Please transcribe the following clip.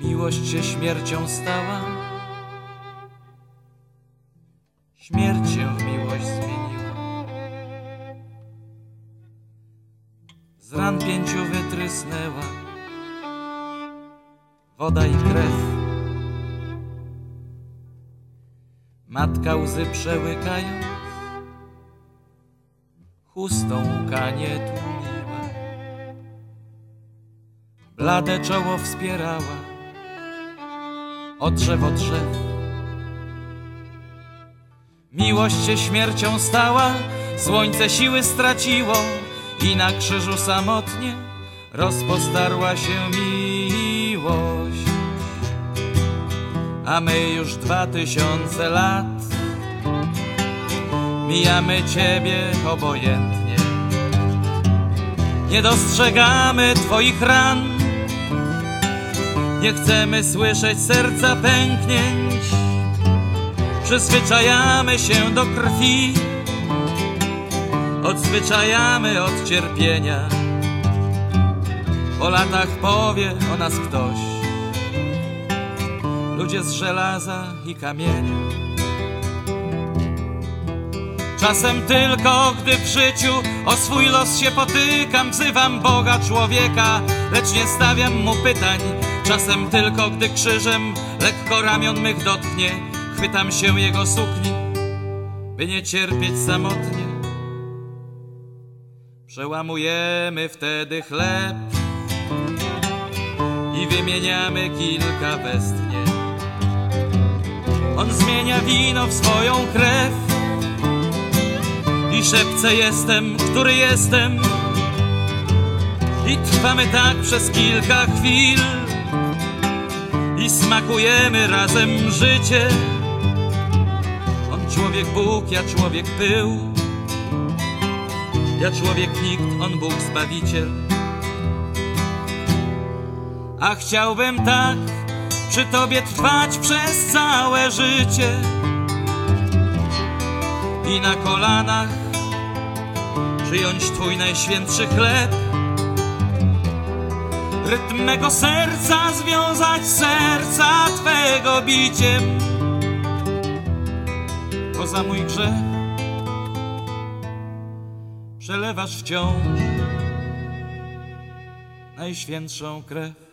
Miłość się śmiercią stała, śmierć się w miłość zmieniła. Z ran pięciu wytrysnęła woda i krew. Matka łzy przełykając, chustą łkanie tłumiła. Blade czoło wspierała, o drzew, o drzew. Miłość się śmiercią stała, słońce siły straciło i na krzyżu samotnie rozpostarła się miłość. A my już dwa tysiące lat mijamy Ciebie obojętnie. Nie dostrzegamy Twoich ran, nie chcemy słyszeć serca pęknięć. Przyzwyczajamy się do krwi, odzwyczajamy od cierpienia. Po latach powie o nas ktoś, ludzie z żelaza i kamienia. Czasem tylko, gdy w życiu o swój los się potykam, wzywam Boga człowieka, lecz nie stawiam mu pytań. Czasem tylko, gdy krzyżem lekko ramion mych dotknie, chwytam się jego sukni, by nie cierpieć samotnie. Przełamujemy wtedy chleb i wymieniamy kilka westchnień. On zmienia wino w swoją krew i szepce jestem, który jestem. I trwamy tak przez kilka chwil i smakujemy razem życie. On człowiek Bóg, ja człowiek pył. Ja człowiek nikt, on Bóg Zbawiciel. A chciałbym tak przy Tobie trwać przez całe życie i na kolanach przyjąć Twój najświętszy chleb. Rytm mego serca związać serca Twego biciem. Poza mój grzech przelewasz wciąż najświętszą krew.